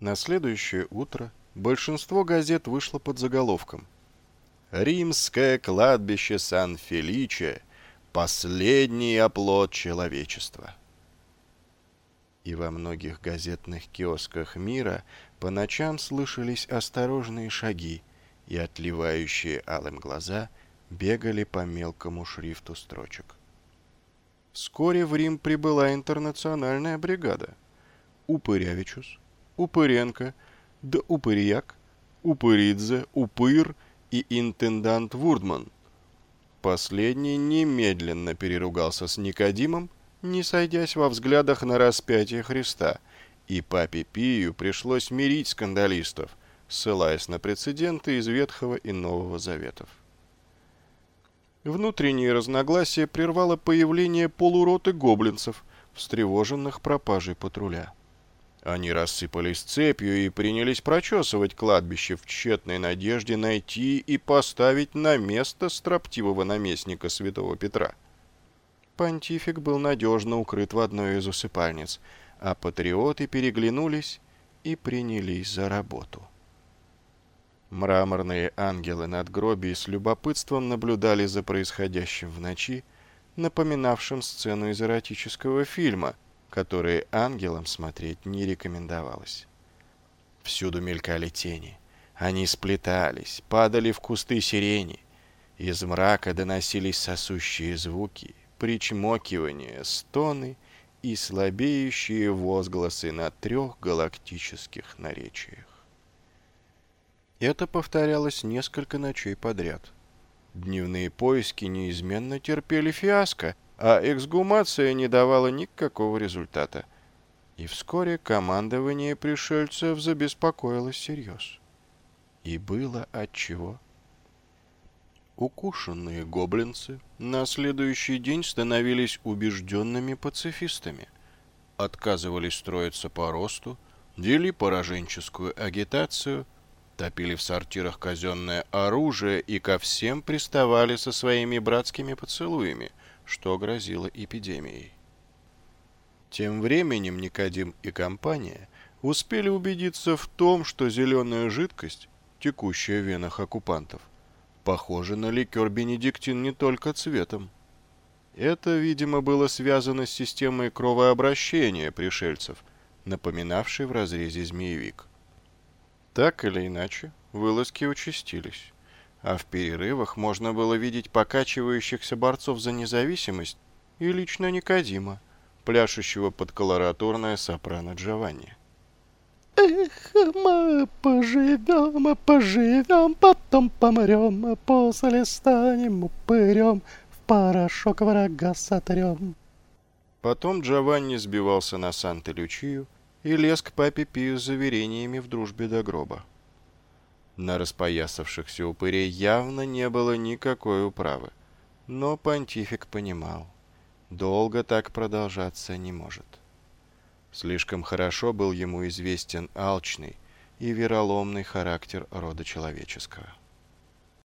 На следующее утро большинство газет вышло под заголовком «Римское кладбище Сан-Феличе. Последний оплот человечества». И во многих газетных киосках мира по ночам слышались осторожные шаги, и отливающие алым глаза бегали по мелкому шрифту строчек. Вскоре в Рим прибыла интернациональная бригада. Упырявичус, Упыренко, да Упырьяк, Упыридзе, Упыр и интендант Вурдман. Последний немедленно переругался с Никодимом, не сойдясь во взглядах на распятие Христа, и папе Пию пришлось мирить скандалистов, ссылаясь на прецеденты из Ветхого и Нового Заветов. Внутренние разногласия прервало появление полуроты гоблинцев, встревоженных пропажей патруля. Они рассыпались цепью и принялись прочесывать кладбище в тщетной надежде найти и поставить на место строптивого наместника святого Петра. Понтифик был надежно укрыт в одной из усыпальниц, а патриоты переглянулись и принялись за работу. Мраморные ангелы над надгробий с любопытством наблюдали за происходящим в ночи, напоминавшим сцену из эротического фильма — которые ангелам смотреть не рекомендовалось. Всюду мелькали тени. Они сплетались, падали в кусты сирени. Из мрака доносились сосущие звуки, причмокивания, стоны и слабеющие возгласы на трех галактических наречиях. Это повторялось несколько ночей подряд. Дневные поиски неизменно терпели фиаско — а эксгумация не давала никакого результата. И вскоре командование пришельцев забеспокоилось всерьез. И было отчего. Укушенные гоблинцы на следующий день становились убежденными пацифистами, отказывались строиться по росту, вели пораженческую агитацию, топили в сортирах казенное оружие и ко всем приставали со своими братскими поцелуями – что грозило эпидемией. Тем временем Никодим и компания успели убедиться в том, что зеленая жидкость, текущая в венах оккупантов, похожа на ликер бенедиктин не только цветом. Это, видимо, было связано с системой кровообращения пришельцев, напоминавшей в разрезе змеевик. Так или иначе, вылазки участились а в перерывах можно было видеть покачивающихся борцов за независимость и лично Никодима, пляшущего под колоратурное сопрано Джованни. Эх, мы поживем, мы поживем, потом помрем, после станем упырем, в порошок врага сотрем. Потом Джованни сбивался на Санта-Лючию и лез к папе Пию с заверениями в дружбе до гроба. На распоясавшихся упырей явно не было никакой управы. Но понтифик понимал, долго так продолжаться не может. Слишком хорошо был ему известен алчный и вероломный характер рода человеческого.